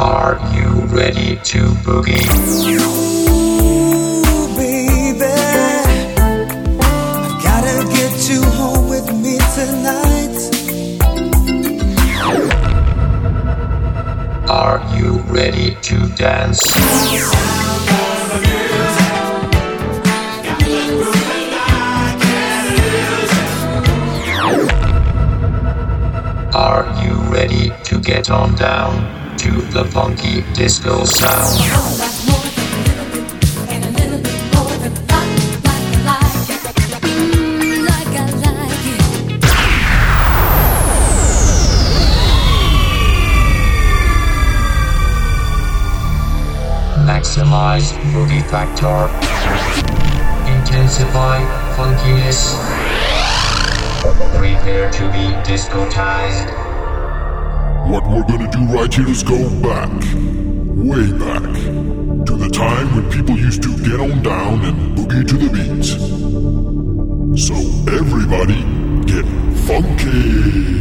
Are you ready to boogie? Ooh, baby. I gotta get you home with me tonight. Are you ready to dance? Are to get on down to the funky disco sound? Maximize boogie factor. Intensify funkiness. Prepare to be discotized. What we're gonna do right here is go back, way back, to the time when people used to get on down and boogie to the beat. So everybody get funky.